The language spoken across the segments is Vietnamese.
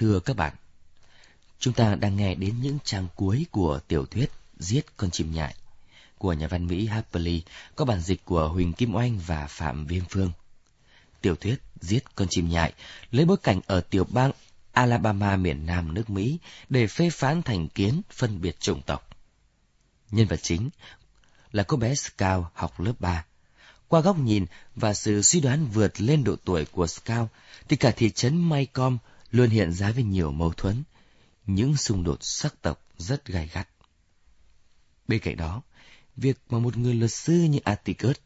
Thưa các bạn, chúng ta đang nghe đến những trang cuối của tiểu thuyết Giết con chim nhại của nhà văn Mỹ Harper Lee có bản dịch của Huỳnh Kim Oanh và Phạm Viêm Phương. Tiểu thuyết Giết con chim nhại lấy bối cảnh ở tiểu bang Alabama miền Nam nước Mỹ để phê phán thành kiến phân biệt chủng tộc. Nhân vật chính là cô bé Scout học lớp 3. Qua góc nhìn và sự suy đoán vượt lên độ tuổi của Scout, thì cả thị trấn Maycomb luôn hiện ra với nhiều mâu thuẫn, những xung đột sắc tộc rất gai gắt. Bên cạnh đó, việc mà một người luật sư như Atticus,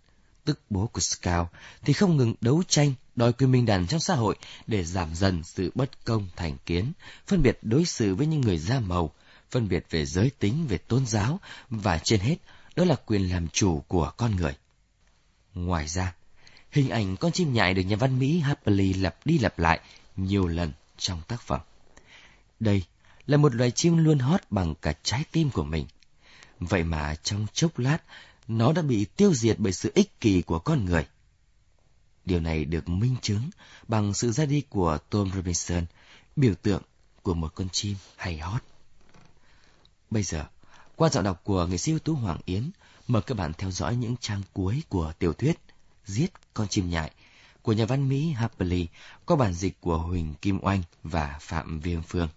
tức bố của Scout, thì không ngừng đấu tranh đòi quyền bình đẳng trong xã hội để giảm dần sự bất công thành kiến, phân biệt đối xử với những người da màu, phân biệt về giới tính, về tôn giáo, và trên hết, đó là quyền làm chủ của con người. Ngoài ra, hình ảnh con chim nhại được nhà văn Mỹ Harper Lee lặp đi lặp lại nhiều lần trong tác phẩm. Đây là một loài chim luôn hót bằng cả trái tim của mình. Vậy mà trong chốc lát, nó đã bị tiêu diệt bởi sự ích kỷ của con người. Điều này được minh chứng bằng sự ra đi của Tom Robinson, biểu tượng của một con chim hay hót. Bây giờ, qua giọng đọc của nghệ sĩ ưu tú Hoàng Yến, mời các bạn theo dõi những trang cuối của tiểu thuyết Giết con chim nhại của nhà văn Mỹ Harper Lee có bản dịch của Huỳnh Kim Oanh và Phạm Viêm Phương.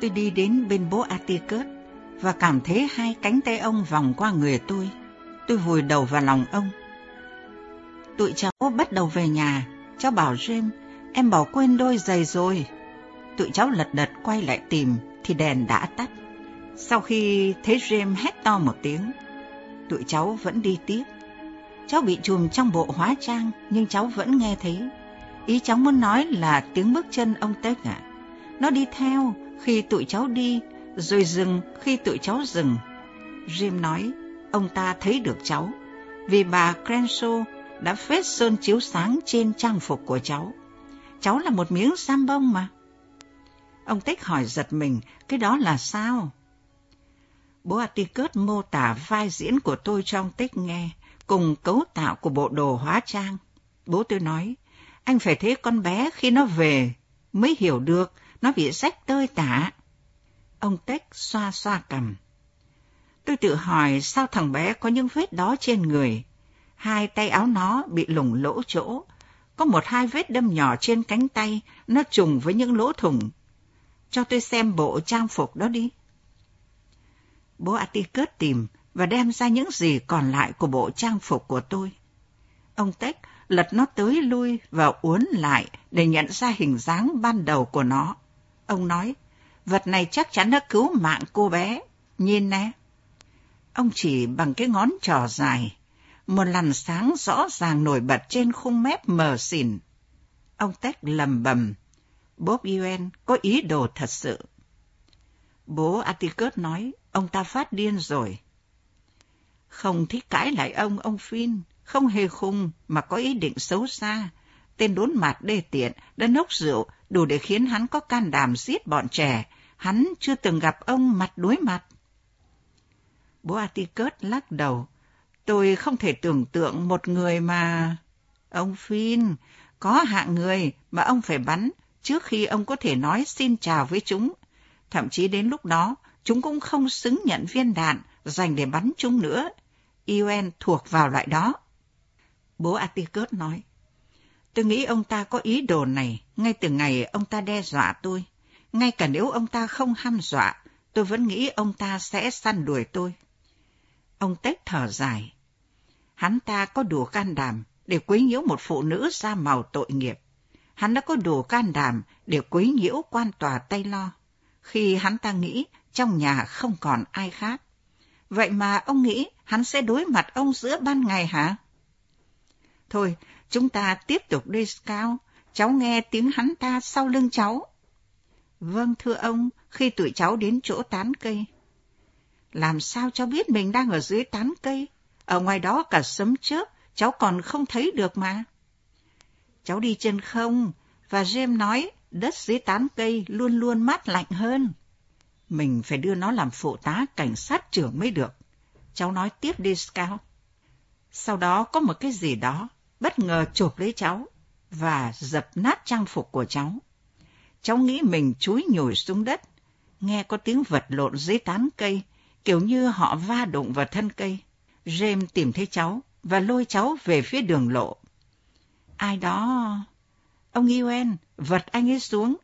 Tôi đi đến bên bố Atticus và cảm thấy hai cánh tay ông vòng qua người tôi. Tôi vùi đầu vào lòng ông. Tụi cháu bắt đầu về nhà. Cháu bảo James, em bỏ quên đôi giày rồi. Tụi cháu lật đật quay lại tìm thì đèn đã tắt. Sau khi thấy James hét to một tiếng, tụi cháu vẫn đi tiếp. Cháu bị chùm trong bộ hóa trang nhưng cháu vẫn nghe thấy. Ý cháu muốn nói là tiếng bước chân ông tết ạ. Nó đi theo khi tụi cháu đi, rồi dừng khi tụi cháu dừng. Jim nói, ông ta thấy được cháu, vì bà Crenshaw đã phết sơn chiếu sáng trên trang phục của cháu. Cháu là một miếng sam bông mà. Ông Tích hỏi giật mình, cái đó là sao? Bố Atticus mô tả vai diễn của tôi trong Tích nghe, cùng cấu tạo của bộ đồ hóa trang. Bố tôi nói, anh phải thấy con bé khi nó về mới hiểu được nó bị rách tơi tả. Ông Tích xoa xoa cầm Tôi tự hỏi sao thằng bé có những vết đó trên người. Hai tay áo nó bị lủng lỗ chỗ. Có một hai vết đâm nhỏ trên cánh tay, nó trùng với những lỗ thủng. Cho tôi xem bộ trang phục đó đi. Bố Atticus tìm và đem ra những gì còn lại của bộ trang phục của tôi. Ông Tech lật nó tới lui và uốn lại để nhận ra hình dáng ban đầu của nó. Ông nói, vật này chắc chắn đã cứu mạng cô bé. Nhìn nè. Ông chỉ bằng cái ngón trò dài. Một làn sáng rõ ràng nổi bật trên khung mép mờ xỉn. Ông Tech lầm bầm. Bob Ewen có ý đồ thật sự. Bố Atticus nói, ông ta phát điên rồi. Không thích cãi lại ông, ông Phin, không hề khùng mà có ý định xấu xa. Tên đốn mặt đê tiện đã nốc rượu đủ để khiến hắn có can đảm giết bọn trẻ. Hắn chưa từng gặp ông mặt đối mặt. Bố Atticus lắc đầu. Tôi không thể tưởng tượng một người mà... Ông Phin, có hạng người mà ông phải bắn trước khi ông có thể nói xin chào với chúng. Thậm chí đến lúc đó, chúng cũng không xứng nhận viên đạn dành để bắn chúng nữa. Yuen thuộc vào loại đó. Bố Atticus nói, tôi nghĩ ông ta có ý đồ này ngay từ ngày ông ta đe dọa tôi. Ngay cả nếu ông ta không ham dọa, tôi vẫn nghĩ ông ta sẽ săn đuổi tôi. Ông Tết thở dài. Hắn ta có đủ can đảm để quấy nhiễu một phụ nữ da màu tội nghiệp. Hắn đã có đủ can đảm để quấy nhiễu quan tòa Tây Lo, khi hắn ta nghĩ trong nhà không còn ai khác. Vậy mà ông nghĩ hắn sẽ đối mặt ông giữa ban ngày hả? Thôi, chúng ta tiếp tục đi cao Cháu nghe tiếng hắn ta sau lưng cháu. Vâng, thưa ông, khi tụi cháu đến chỗ tán cây. Làm sao cháu biết mình đang ở dưới tán cây? Ở ngoài đó cả sấm chớp, cháu còn không thấy được mà. Cháu đi chân không, và James nói đất dưới tán cây luôn luôn mát lạnh hơn. Mình phải đưa nó làm phụ tá cảnh sát trưởng mới được. Cháu nói tiếp đi Scout. Sau đó có một cái gì đó bất ngờ chộp lấy cháu và dập nát trang phục của cháu. Cháu nghĩ mình chúi nhồi xuống đất, nghe có tiếng vật lộn dưới tán cây, kiểu như họ va đụng vào thân cây. James tìm thấy cháu và lôi cháu về phía đường lộ. Ai đó... Ông Yuen vật anh ấy xuống.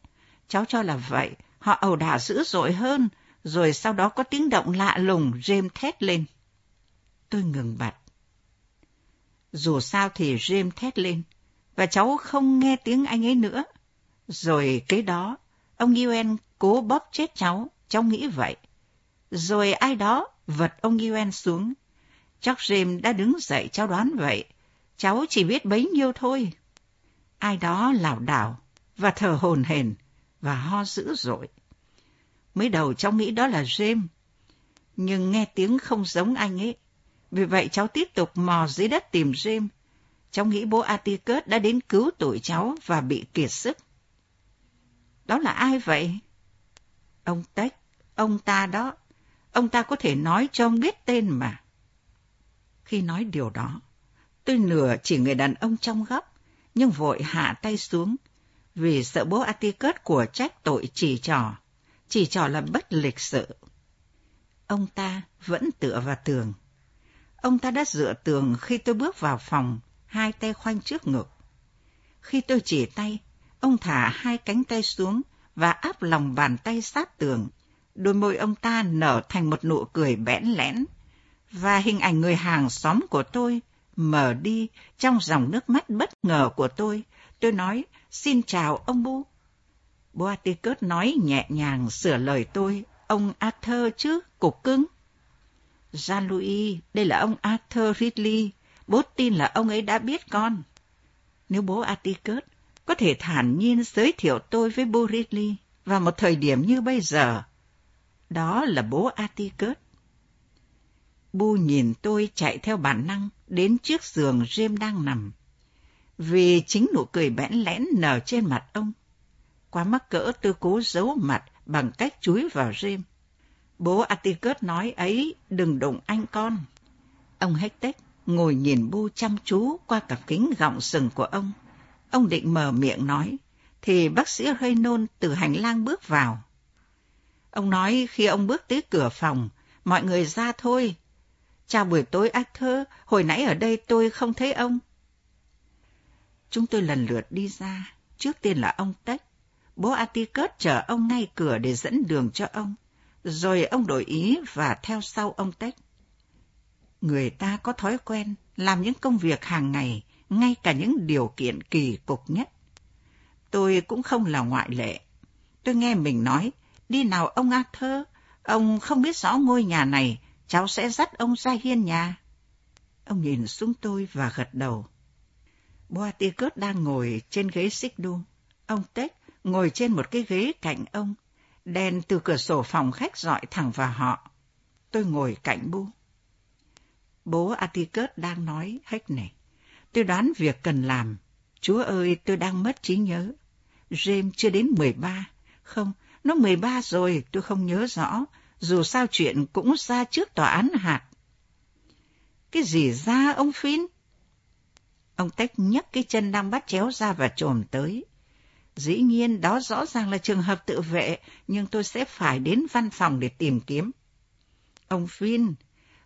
Cháu cho là vậy, họ ẩu đả dữ dội hơn, rồi sau đó có tiếng động lạ lùng, rêm thét lên. Tôi ngừng bặt. Dù sao thì rêm thét lên, và cháu không nghe tiếng anh ấy nữa. Rồi kế đó, ông Yuen cố bóp chết cháu, cháu nghĩ vậy. Rồi ai đó vật ông Yuen xuống. Chắc rêm đã đứng dậy cháu đoán vậy. Cháu chỉ biết bấy nhiêu thôi. Ai đó lảo đảo và thở hồn hển và ho dữ dội. Mới đầu cháu nghĩ đó là James, nhưng nghe tiếng không giống anh ấy. Vì vậy cháu tiếp tục mò dưới đất tìm James. Cháu nghĩ bố Atticus đã đến cứu tụi cháu và bị kiệt sức. Đó là ai vậy? Ông Tech, ông ta đó. Ông ta có thể nói cho ông biết tên mà. Khi nói điều đó, tôi nửa chỉ người đàn ông trong góc, nhưng vội hạ tay xuống, vì sợ bố Atticus của trách tội chỉ trò. Chỉ trò là bất lịch sự. Ông ta vẫn tựa vào tường. Ông ta đã dựa tường khi tôi bước vào phòng, hai tay khoanh trước ngực. Khi tôi chỉ tay, ông thả hai cánh tay xuống và áp lòng bàn tay sát tường. Đôi môi ông ta nở thành một nụ cười bẽn lẽn, và hình ảnh người hàng xóm của tôi mở đi trong dòng nước mắt bất ngờ của tôi. Tôi nói, xin chào ông Bu. Boaticus nói nhẹ nhàng sửa lời tôi, ông Arthur chứ, cục cưng. Jean-Louis, đây là ông Arthur Ridley, bố tin là ông ấy đã biết con. Nếu bố Atticus có thể thản nhiên giới thiệu tôi với bố Ridley vào một thời điểm như bây giờ, đó là bố Atticus. Bu nhìn tôi chạy theo bản năng đến chiếc giường Jim đang nằm. Vì chính nụ cười bẽn lẽn nở trên mặt ông. Quá mắc cỡ tôi cố giấu mặt bằng cách chúi vào Jim. Bố Atticus nói ấy, đừng đụng anh con. Ông Hector ngồi nhìn Bu chăm chú qua cặp kính gọng sừng của ông. Ông định mở miệng nói, thì bác sĩ Reynon từ hành lang bước vào. Ông nói khi ông bước tới cửa phòng, mọi người ra thôi. Chào buổi tối Arthur, hồi nãy ở đây tôi không thấy ông. Chúng tôi lần lượt đi ra, trước tiên là ông Tech. Bố Atticus chờ ông ngay cửa để dẫn đường cho ông. Rồi ông đổi ý và theo sau ông Tech. Người ta có thói quen làm những công việc hàng ngày, ngay cả những điều kiện kỳ cục nhất. Tôi cũng không là ngoại lệ. Tôi nghe mình nói, đi nào ông Arthur, ông không biết rõ ngôi nhà này, cháu sẽ dắt ông ra hiên nhà. Ông nhìn xuống tôi và gật đầu. Boaticus đang ngồi trên ghế xích đu. Ông Tết ngồi trên một cái ghế cạnh ông. Đèn từ cửa sổ phòng khách dọi thẳng vào họ. Tôi ngồi cạnh bu. Bố Atikert đang nói hết này. Tôi đoán việc cần làm. Chúa ơi, tôi đang mất trí nhớ. James chưa đến 13. Không, nó 13 rồi, tôi không nhớ rõ. Dù sao chuyện cũng ra trước tòa án hạt. Cái gì ra ông Phin? Ông Tech nhấc cái chân đang bắt chéo ra và trồm tới. Dĩ nhiên đó rõ ràng là trường hợp tự vệ, nhưng tôi sẽ phải đến văn phòng để tìm kiếm. Ông Phin,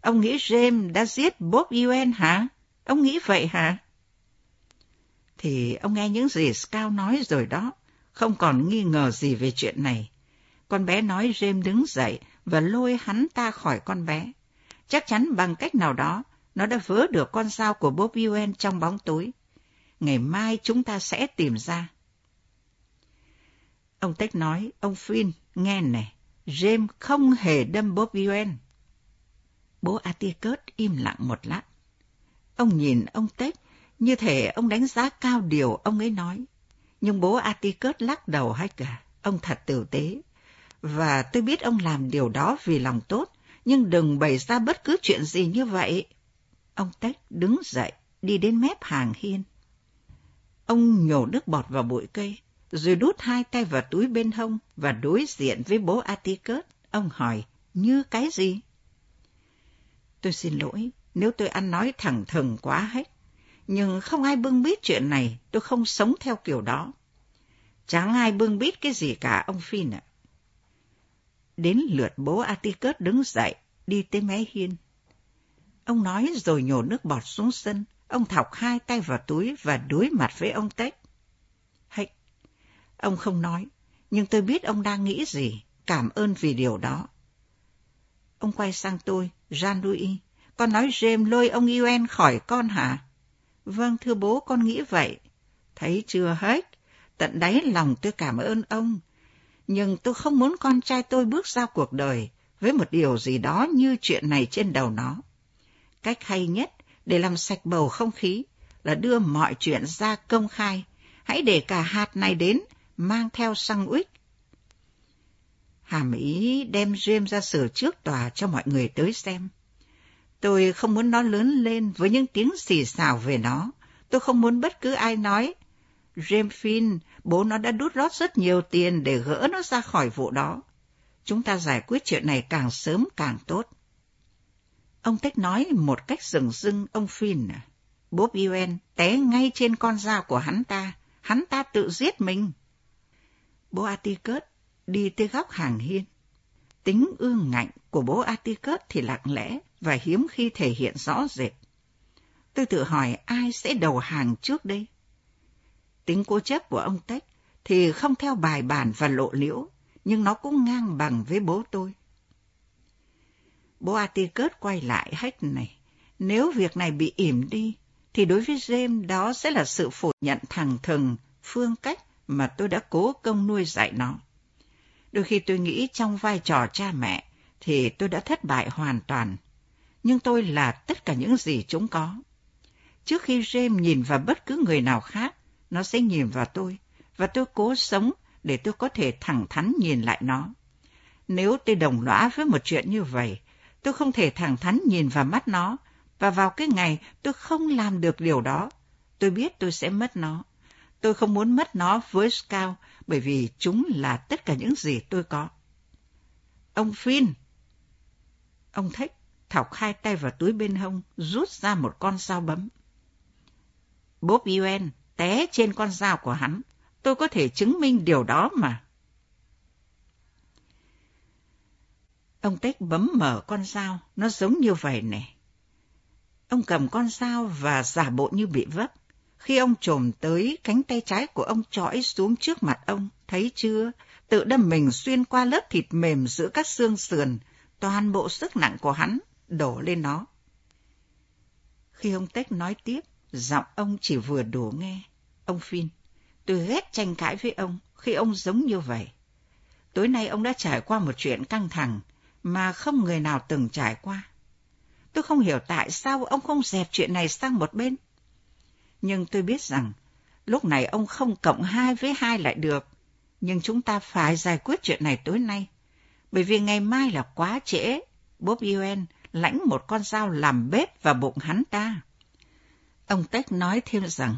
ông nghĩ James đã giết Bob Yuen hả? Ông nghĩ vậy hả? Thì ông nghe những gì Scout nói rồi đó, không còn nghi ngờ gì về chuyện này. Con bé nói James đứng dậy và lôi hắn ta khỏi con bé. Chắc chắn bằng cách nào đó, nó đã vớ được con dao của Bob Yuen trong bóng tối. Ngày mai chúng ta sẽ tìm ra. Ông Tech nói, ông Finn, nghe này, James không hề đâm Bob Yuen. Bố Atikert im lặng một lát. Ông nhìn ông Tech như thể ông đánh giá cao điều ông ấy nói. Nhưng bố Atikert lắc đầu hay cả, ông thật tử tế. Và tôi biết ông làm điều đó vì lòng tốt, nhưng đừng bày ra bất cứ chuyện gì như vậy. Ông Tech đứng dậy, đi đến mép hàng hiên. Ông nhổ nước bọt vào bụi cây, rồi đút hai tay vào túi bên hông và đối diện với bố Atticus. Ông hỏi, như cái gì? Tôi xin lỗi, nếu tôi ăn nói thẳng thừng quá hết. Nhưng không ai bưng biết chuyện này, tôi không sống theo kiểu đó. Chẳng ai bưng biết cái gì cả, ông Phin ạ. Đến lượt bố Atticus đứng dậy, đi tới mé hiên. Ông nói rồi nhổ nước bọt xuống sân. Ông thọc hai tay vào túi và đối mặt với ông Tech. Hay, ông không nói, nhưng tôi biết ông đang nghĩ gì. Cảm ơn vì điều đó. Ông quay sang tôi, Jean-Louis. Con nói James lôi ông Yuen khỏi con hả? Vâng, thưa bố, con nghĩ vậy. Thấy chưa hết? Tận đáy lòng tôi cảm ơn ông. Nhưng tôi không muốn con trai tôi bước ra cuộc đời với một điều gì đó như chuyện này trên đầu nó. Cách hay nhất để làm sạch bầu không khí là đưa mọi chuyện ra công khai. Hãy để cả hạt này đến, mang theo xăng uýt. Hàm ý đem James ra sửa trước tòa cho mọi người tới xem. Tôi không muốn nó lớn lên với những tiếng xì xào về nó. Tôi không muốn bất cứ ai nói. James Finn, bố nó đã đút lót rất nhiều tiền để gỡ nó ra khỏi vụ đó. Chúng ta giải quyết chuyện này càng sớm càng tốt. Ông Tech nói một cách rừng rưng ông Finn à. Bob Ewen té ngay trên con dao của hắn ta. Hắn ta tự giết mình. Bố Atticus đi tới góc hàng hiên. Tính ương ngạnh của bố Atticus thì lặng lẽ và hiếm khi thể hiện rõ rệt. Tôi tự hỏi ai sẽ đầu hàng trước đây? Tính cố chấp của ông Tech thì không theo bài bản và lộ liễu, nhưng nó cũng ngang bằng với bố tôi. Bố Atticus quay lại hách này. Nếu việc này bị ỉm đi, thì đối với James đó sẽ là sự phủ nhận thẳng thừng phương cách mà tôi đã cố công nuôi dạy nó. Đôi khi tôi nghĩ trong vai trò cha mẹ thì tôi đã thất bại hoàn toàn. Nhưng tôi là tất cả những gì chúng có. Trước khi James nhìn vào bất cứ người nào khác, nó sẽ nhìn vào tôi, và tôi cố sống để tôi có thể thẳng thắn nhìn lại nó. Nếu tôi đồng lõa với một chuyện như vậy, tôi không thể thẳng thắn nhìn vào mắt nó, và vào cái ngày tôi không làm được điều đó, tôi biết tôi sẽ mất nó. Tôi không muốn mất nó với Scout bởi vì chúng là tất cả những gì tôi có. Ông Phin! Ông Thích thọc hai tay vào túi bên hông, rút ra một con dao bấm. Bob Yuen té trên con dao của hắn. Tôi có thể chứng minh điều đó mà. Ông Tech bấm mở con dao, nó giống như vậy nè. Ông cầm con dao và giả bộ như bị vấp. Khi ông trồm tới, cánh tay trái của ông trõi xuống trước mặt ông, thấy chưa? Tự đâm mình xuyên qua lớp thịt mềm giữa các xương sườn, toàn bộ sức nặng của hắn đổ lên nó. Khi ông Tech nói tiếp, giọng ông chỉ vừa đủ nghe. Ông Phin, tôi ghét tranh cãi với ông khi ông giống như vậy. Tối nay ông đã trải qua một chuyện căng thẳng mà không người nào từng trải qua. Tôi không hiểu tại sao ông không dẹp chuyện này sang một bên nhưng tôi biết rằng lúc này ông không cộng hai với hai lại được. Nhưng chúng ta phải giải quyết chuyện này tối nay, bởi vì ngày mai là quá trễ. Bob Yuen lãnh một con dao làm bếp vào bụng hắn ta. Ông Tech nói thêm rằng,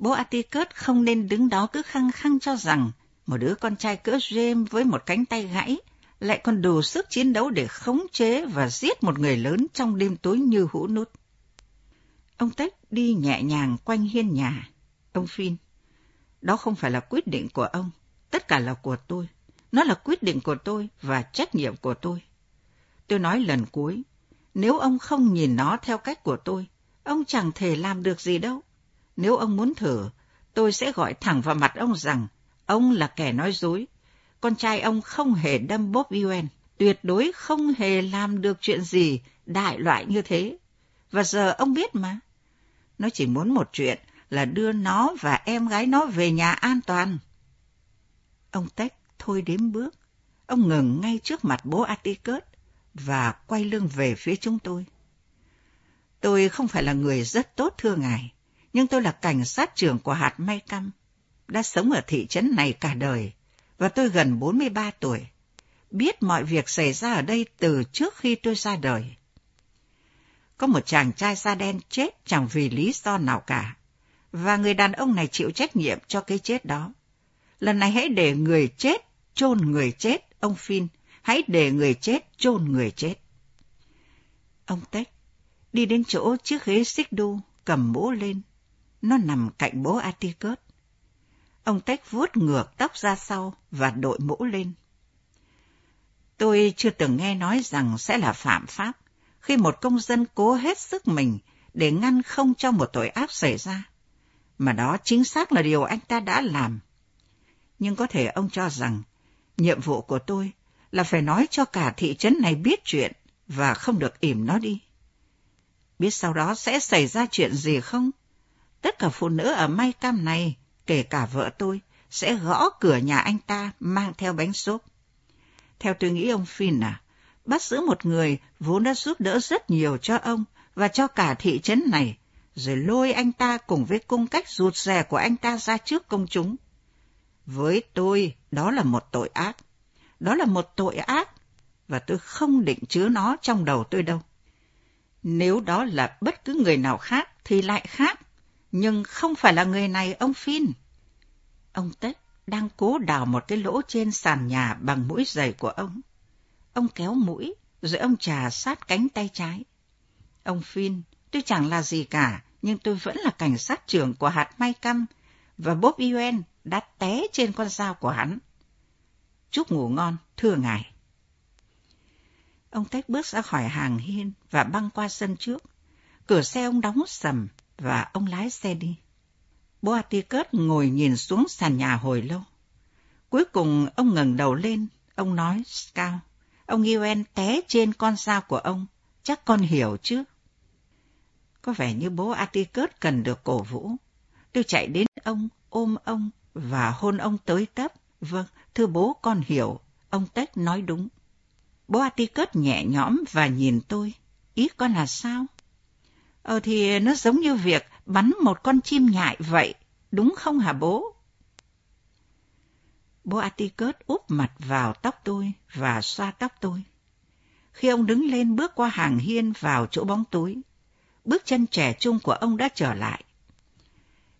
bố Atticus không nên đứng đó cứ khăng khăng cho rằng một đứa con trai cỡ James với một cánh tay gãy lại còn đủ sức chiến đấu để khống chế và giết một người lớn trong đêm tối như hũ nút. Ông Tech đi nhẹ nhàng quanh hiên nhà. Ông Phin, đó không phải là quyết định của ông, tất cả là của tôi. Nó là quyết định của tôi và trách nhiệm của tôi. Tôi nói lần cuối, nếu ông không nhìn nó theo cách của tôi, ông chẳng thể làm được gì đâu. Nếu ông muốn thử, tôi sẽ gọi thẳng vào mặt ông rằng ông là kẻ nói dối. Con trai ông không hề đâm Bob Ewen, tuyệt đối không hề làm được chuyện gì đại loại như thế. Và giờ ông biết mà, nó chỉ muốn một chuyện là đưa nó và em gái nó về nhà an toàn. Ông Tech thôi đếm bước. Ông ngừng ngay trước mặt bố Atticus và quay lưng về phía chúng tôi. Tôi không phải là người rất tốt thưa ngài, nhưng tôi là cảnh sát trưởng của hạt May Căm, đã sống ở thị trấn này cả đời, và tôi gần 43 tuổi, biết mọi việc xảy ra ở đây từ trước khi tôi ra đời có một chàng trai da đen chết chẳng vì lý do nào cả, và người đàn ông này chịu trách nhiệm cho cái chết đó. Lần này hãy để người chết chôn người chết, ông Phin, hãy để người chết chôn người chết. Ông Tech đi đến chỗ chiếc ghế xích đu, cầm mũ lên. Nó nằm cạnh bố Atticus. Ông Tech vuốt ngược tóc ra sau và đội mũ lên. Tôi chưa từng nghe nói rằng sẽ là phạm pháp khi một công dân cố hết sức mình để ngăn không cho một tội ác xảy ra. Mà đó chính xác là điều anh ta đã làm. Nhưng có thể ông cho rằng, nhiệm vụ của tôi là phải nói cho cả thị trấn này biết chuyện và không được ỉm nó đi. Biết sau đó sẽ xảy ra chuyện gì không? Tất cả phụ nữ ở May Cam này, kể cả vợ tôi, sẽ gõ cửa nhà anh ta mang theo bánh xốp. Theo tôi nghĩ ông Finn à, bắt giữ một người vốn đã giúp đỡ rất nhiều cho ông và cho cả thị trấn này, rồi lôi anh ta cùng với cung cách rụt rè của anh ta ra trước công chúng. Với tôi, đó là một tội ác. Đó là một tội ác, và tôi không định chứa nó trong đầu tôi đâu. Nếu đó là bất cứ người nào khác thì lại khác, nhưng không phải là người này ông Phin. Ông Tết đang cố đào một cái lỗ trên sàn nhà bằng mũi giày của ông. Ông kéo mũi, rồi ông trà sát cánh tay trái. Ông Phin, tôi chẳng là gì cả, nhưng tôi vẫn là cảnh sát trưởng của hạt may Căm, và Bob Yuen đã té trên con dao của hắn. Chúc ngủ ngon, thưa ngài. Ông Tết bước ra khỏi hàng hiên và băng qua sân trước. Cửa xe ông đóng sầm và ông lái xe đi. Boaticus ngồi nhìn xuống sàn nhà hồi lâu. Cuối cùng ông ngẩng đầu lên, ông nói, Scout, ông Yuen té trên con dao của ông, chắc con hiểu chứ? Có vẻ như bố Atticus cần được cổ vũ. Tôi chạy đến ông, ôm ông và hôn ông tới tấp. Vâng, thưa bố con hiểu, ông Tết nói đúng. Bố Atticus nhẹ nhõm và nhìn tôi. Ý con là sao? Ờ thì nó giống như việc bắn một con chim nhại vậy, đúng không hả bố? Bố Atticus úp mặt vào tóc tôi và xoa tóc tôi. Khi ông đứng lên bước qua hàng hiên vào chỗ bóng tối, bước chân trẻ trung của ông đã trở lại.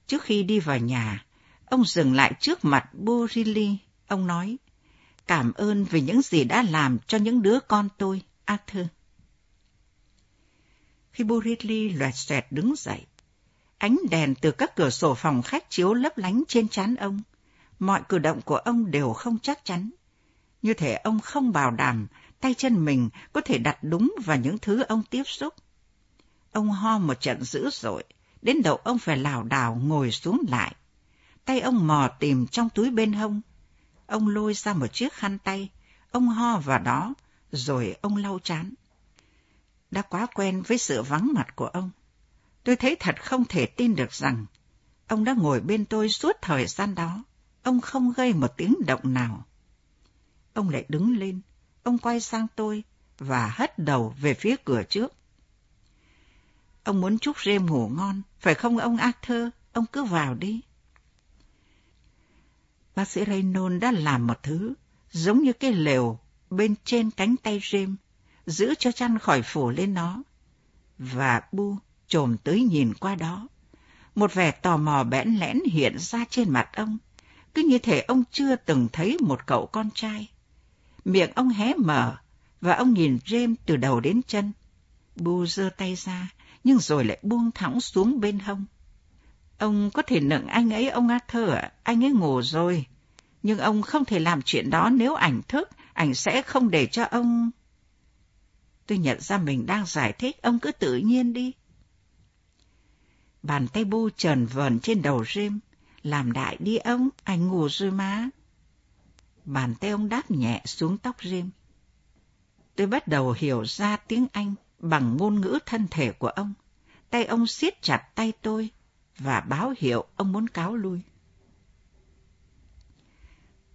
Trước khi đi vào nhà, ông dừng lại trước mặt Borilli. Ông nói, cảm ơn vì những gì đã làm cho những đứa con tôi, Arthur. Khi Buridli loẹt xoẹt đứng dậy, ánh đèn từ các cửa sổ phòng khách chiếu lấp lánh trên trán ông. Mọi cử động của ông đều không chắc chắn. Như thể ông không bảo đảm tay chân mình có thể đặt đúng vào những thứ ông tiếp xúc. Ông ho một trận dữ dội, đến đầu ông phải lảo đảo ngồi xuống lại. Tay ông mò tìm trong túi bên hông. Ông lôi ra một chiếc khăn tay, ông ho vào đó, rồi ông lau chán. Đã quá quen với sự vắng mặt của ông. Tôi thấy thật không thể tin được rằng ông đã ngồi bên tôi suốt thời gian đó. Ông không gây một tiếng động nào. Ông lại đứng lên, ông quay sang tôi và hất đầu về phía cửa trước. Ông muốn chúc Rêm ngủ ngon, phải không ông Arthur? Ông cứ vào đi. Bác sĩ Raynon đã làm một thứ giống như cái lều bên trên cánh tay Rêm, giữ cho chăn khỏi phủ lên nó. Và Bu trồm tới nhìn qua đó. Một vẻ tò mò bẽn lẽn hiện ra trên mặt ông, cứ như thể ông chưa từng thấy một cậu con trai. Miệng ông hé mở, và ông nhìn James từ đầu đến chân. Bu giơ tay ra, nhưng rồi lại buông thõng xuống bên hông. Ông có thể nựng anh ấy, ông Arthur ạ, anh ấy ngủ rồi. Nhưng ông không thể làm chuyện đó nếu ảnh thức, ảnh sẽ không để cho ông... Tôi nhận ra mình đang giải thích, ông cứ tự nhiên đi. Bàn tay bu trần vờn trên đầu Jim. Làm đại đi ông, anh ngủ rồi má. Bàn tay ông đáp nhẹ xuống tóc Jim. Tôi bắt đầu hiểu ra tiếng Anh bằng ngôn ngữ thân thể của ông. Tay ông siết chặt tay tôi và báo hiệu ông muốn cáo lui.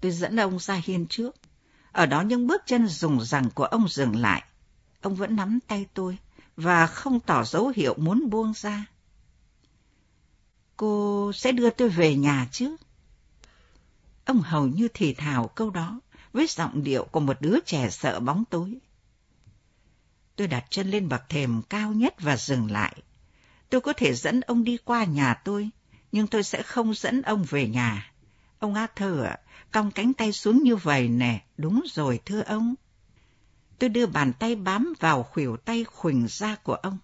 Tôi dẫn ông ra hiên trước. Ở đó những bước chân rùng rằng của ông dừng lại. Ông vẫn nắm tay tôi và không tỏ dấu hiệu muốn buông ra. Cô sẽ đưa tôi về nhà chứ? Ông hầu như thì thào câu đó với giọng điệu của một đứa trẻ sợ bóng tối. Tôi đặt chân lên bậc thềm cao nhất và dừng lại. Tôi có thể dẫn ông đi qua nhà tôi, nhưng tôi sẽ không dẫn ông về nhà. Ông Arthur ạ, cong cánh tay xuống như vậy nè, đúng rồi thưa ông. Tôi đưa bàn tay bám vào khuỷu tay khuỳnh da của ông.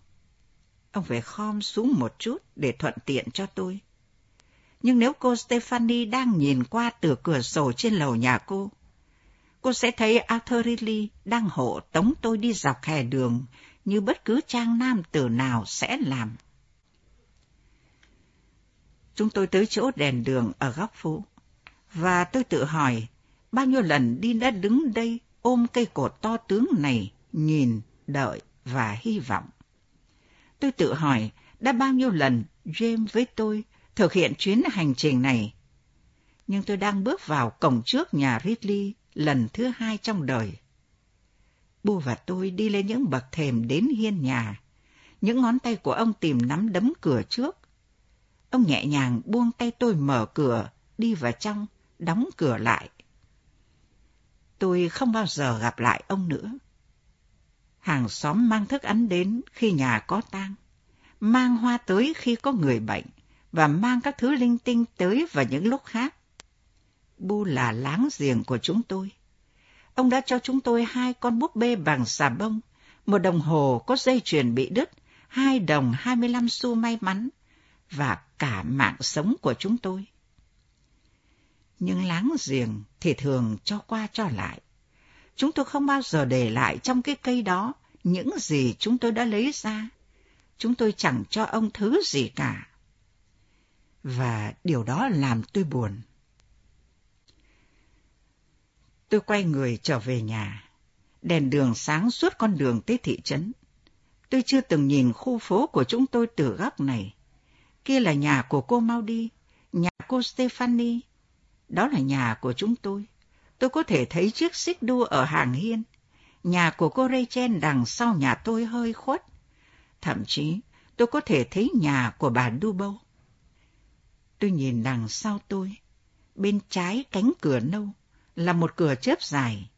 Ông phải khom xuống một chút để thuận tiện cho tôi. Nhưng nếu cô Stephanie đang nhìn qua từ cửa sổ trên lầu nhà cô, cô sẽ thấy Arthur Ridley đang hộ tống tôi đi dọc hè đường như bất cứ trang nam tử nào sẽ làm. Chúng tôi tới chỗ đèn đường ở góc phố, và tôi tự hỏi bao nhiêu lần đi đã đứng đây ôm cây cột to tướng này, nhìn, đợi và hy vọng. Tôi tự hỏi đã bao nhiêu lần James với tôi thực hiện chuyến hành trình này. Nhưng tôi đang bước vào cổng trước nhà Ridley lần thứ hai trong đời. Bu và tôi đi lên những bậc thềm đến hiên nhà. Những ngón tay của ông tìm nắm đấm cửa trước. Ông nhẹ nhàng buông tay tôi mở cửa, đi vào trong, đóng cửa lại. Tôi không bao giờ gặp lại ông nữa. Hàng xóm mang thức ăn đến khi nhà có tang, mang hoa tới khi có người bệnh, và mang các thứ linh tinh tới vào những lúc khác. Bu là láng giềng của chúng tôi. Ông đã cho chúng tôi hai con búp bê bằng xà bông, một đồng hồ có dây chuyền bị đứt, hai đồng hai mươi lăm xu may mắn, và cả mạng sống của chúng tôi. Nhưng láng giềng thì thường cho qua cho lại. Chúng tôi không bao giờ để lại trong cái cây đó những gì chúng tôi đã lấy ra. Chúng tôi chẳng cho ông thứ gì cả. Và điều đó làm tôi buồn. Tôi quay người trở về nhà. Đèn đường sáng suốt con đường tới thị trấn. Tôi chưa từng nhìn khu phố của chúng tôi từ góc này. Kia là nhà của cô Maudi, nhà cô Stephanie. Đó là nhà của chúng tôi. Tôi có thể thấy chiếc xích đu ở hàng hiên. Nhà của cô Rachel đằng sau nhà tôi hơi khuất. Thậm chí, tôi có thể thấy nhà của bà Dubow. Tôi nhìn đằng sau tôi, bên trái cánh cửa nâu là một cửa chớp dài.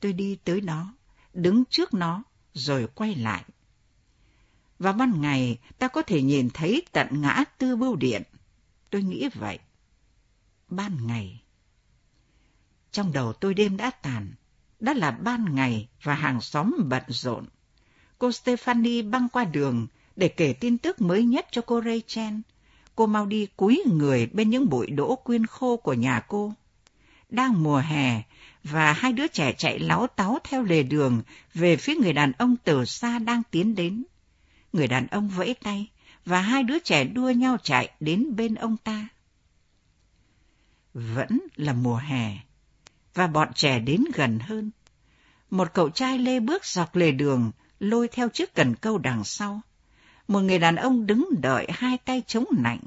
Tôi đi tới đó, đứng trước nó, rồi quay lại. Vào ban ngày, ta có thể nhìn thấy tận ngã tư bưu điện. Tôi nghĩ vậy. Ban ngày. Trong đầu tôi đêm đã tàn. Đã là ban ngày và hàng xóm bận rộn. Cô Stephanie băng qua đường để kể tin tức mới nhất cho cô Rachel. Cô mau đi cúi người bên những bụi đỗ quyên khô của nhà cô đang mùa hè, và hai đứa trẻ chạy láo táo theo lề đường về phía người đàn ông từ xa đang tiến đến. Người đàn ông vẫy tay, và hai đứa trẻ đua nhau chạy đến bên ông ta. Vẫn là mùa hè, và bọn trẻ đến gần hơn. Một cậu trai lê bước dọc lề đường, lôi theo chiếc cần câu đằng sau. Một người đàn ông đứng đợi hai tay chống nạnh.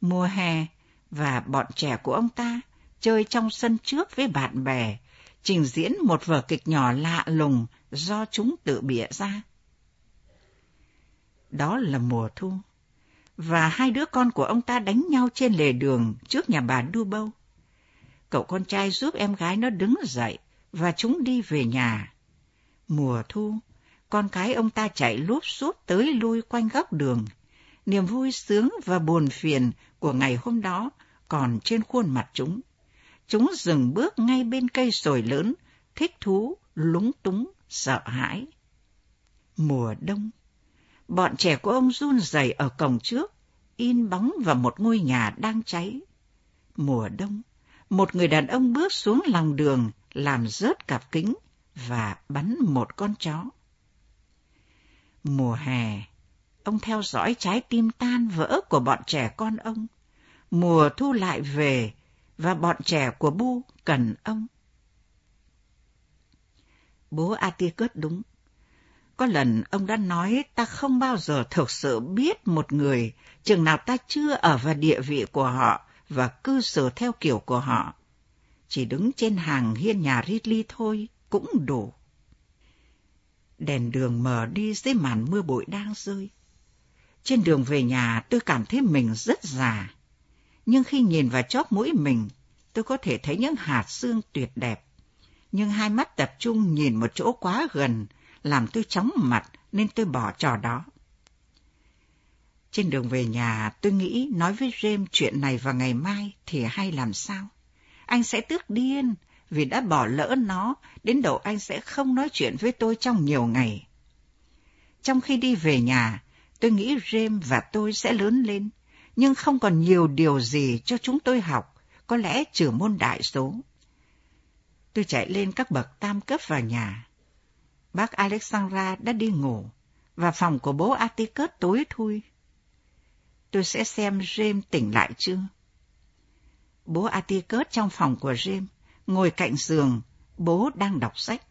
Mùa hè, và bọn trẻ của ông ta chơi trong sân trước với bạn bè, trình diễn một vở kịch nhỏ lạ lùng do chúng tự bịa ra. Đó là mùa thu, và hai đứa con của ông ta đánh nhau trên lề đường trước nhà bà Du Bâu. Cậu con trai giúp em gái nó đứng dậy, và chúng đi về nhà. Mùa thu, con cái ông ta chạy lúp xúp tới lui quanh góc đường. Niềm vui sướng và buồn phiền của ngày hôm đó còn trên khuôn mặt chúng. Chúng dừng bước ngay bên cây sồi lớn, thích thú, lúng túng, sợ hãi. Mùa đông, bọn trẻ của ông run rẩy ở cổng trước, in bóng vào một ngôi nhà đang cháy. Mùa đông, một người đàn ông bước xuống lòng đường, làm rớt cặp kính và bắn một con chó. Mùa hè, ông theo dõi trái tim tan vỡ của bọn trẻ con ông. Mùa thu lại về, và bọn trẻ của Bu cần ông. Bố Atticus đúng. Có lần ông đã nói ta không bao giờ thực sự biết một người chừng nào ta chưa ở vào địa vị của họ và cư xử theo kiểu của họ. Chỉ đứng trên hàng hiên nhà Ridley thôi cũng đủ. Đèn đường mờ đi dưới màn mưa bụi đang rơi. Trên đường về nhà tôi cảm thấy mình rất già nhưng khi nhìn vào chóp mũi mình, tôi có thể thấy những hạt xương tuyệt đẹp. Nhưng hai mắt tập trung nhìn một chỗ quá gần, làm tôi chóng mặt nên tôi bỏ trò đó. Trên đường về nhà, tôi nghĩ nói với James chuyện này vào ngày mai thì hay làm sao? Anh sẽ tức điên vì đã bỏ lỡ nó đến độ anh sẽ không nói chuyện với tôi trong nhiều ngày. Trong khi đi về nhà, tôi nghĩ James và tôi sẽ lớn lên, nhưng không còn nhiều điều gì cho chúng tôi học, có lẽ trừ môn đại số. Tôi chạy lên các bậc tam cấp vào nhà. Bác Alexandra đã đi ngủ, và phòng của bố Atticus tối thui. Tôi sẽ xem James tỉnh lại chưa. Bố Atticus trong phòng của James, ngồi cạnh giường, bố đang đọc sách.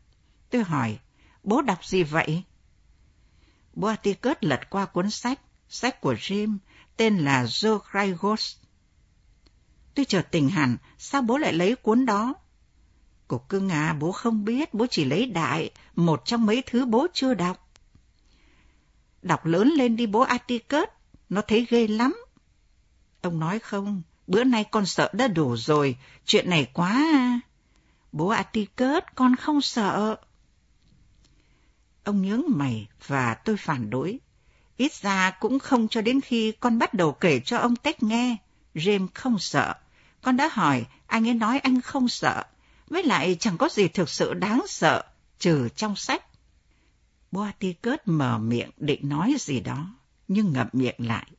Tôi hỏi, bố đọc gì vậy? Bố Atticus lật qua cuốn sách, sách của James, tên là The Cry Ghost. Tôi chợt tỉnh hẳn, sao bố lại lấy cuốn đó? Cục cưng à, bố không biết, bố chỉ lấy đại, một trong mấy thứ bố chưa đọc. Đọc lớn lên đi bố Atticus, nó thấy ghê lắm. Ông nói không, bữa nay con sợ đã đủ rồi, chuyện này quá à. Bố Atticus, con không sợ. Ông nhướng mày và tôi phản đối. Ít ra cũng không cho đến khi con bắt đầu kể cho ông Tech nghe. James không sợ. Con đã hỏi, anh ấy nói anh không sợ. Với lại chẳng có gì thực sự đáng sợ, trừ trong sách. Boaticus mở miệng định nói gì đó, nhưng ngậm miệng lại.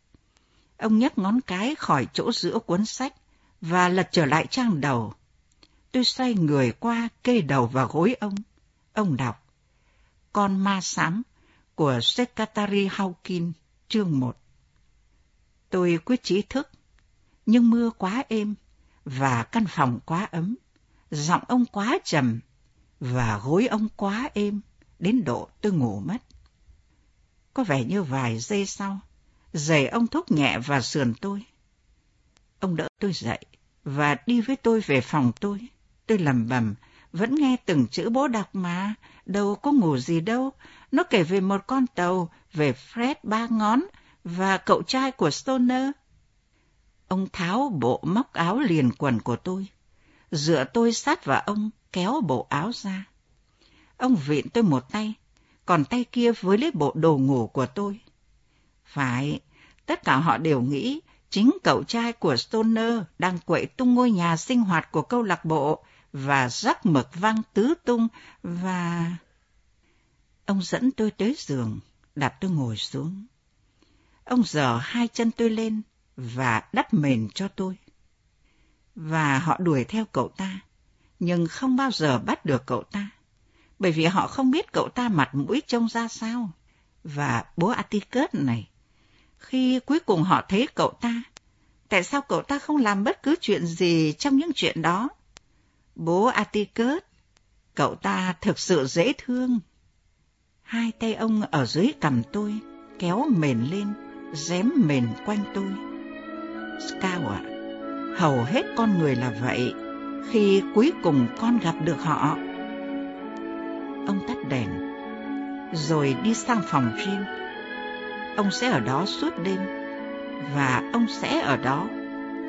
Ông nhấc ngón cái khỏi chỗ giữa cuốn sách và lật trở lại trang đầu. Tôi xoay người qua kê đầu vào gối ông. Ông đọc. Con ma sám của Secretary Hawkins, chương 1. Tôi quyết trí thức, nhưng mưa quá êm và căn phòng quá ấm, giọng ông quá trầm và gối ông quá êm đến độ tôi ngủ mất. Có vẻ như vài giây sau, giày ông thúc nhẹ vào sườn tôi. Ông đỡ tôi dậy và đi với tôi về phòng tôi. Tôi lầm bầm, vẫn nghe từng chữ bố đọc mà, đâu có ngủ gì đâu. Nó kể về một con tàu, về Fred ba ngón và cậu trai của Stoner. Ông tháo bộ móc áo liền quần của tôi, dựa tôi sát vào ông, kéo bộ áo ra. Ông vịn tôi một tay, còn tay kia với lấy bộ đồ ngủ của tôi. Phải, tất cả họ đều nghĩ chính cậu trai của Stoner đang quậy tung ngôi nhà sinh hoạt của câu lạc bộ và rắc mực văng tứ tung và... Ông dẫn tôi tới giường, đặt tôi ngồi xuống. Ông dở hai chân tôi lên và đắp mền cho tôi. Và họ đuổi theo cậu ta, nhưng không bao giờ bắt được cậu ta bởi vì họ không biết cậu ta mặt mũi trông ra sao. Và bố Atticus này, khi cuối cùng họ thấy cậu ta, tại sao cậu ta không làm bất cứ chuyện gì trong những chuyện đó? Bố Atticus, cậu ta thực sự dễ thương. Hai tay ông ở dưới cầm tôi, kéo mền lên, dém mền quanh tôi. Scout ạ, hầu hết con người là vậy, khi cuối cùng con gặp được họ ông tắt đèn, rồi đi sang phòng riêng. Ông sẽ ở đó suốt đêm, và ông sẽ ở đó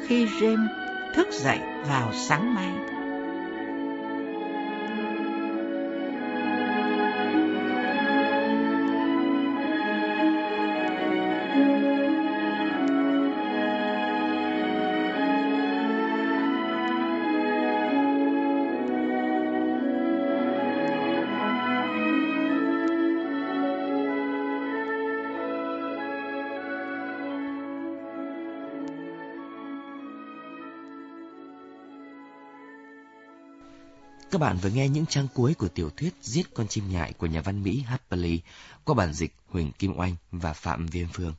khi James thức dậy vào sáng mai. Các bạn vừa nghe những trang cuối của tiểu thuyết Giết con chim nhại của nhà văn Mỹ Harper Lee qua bản dịch Huỳnh Kim Oanh và Phạm Viên Phương.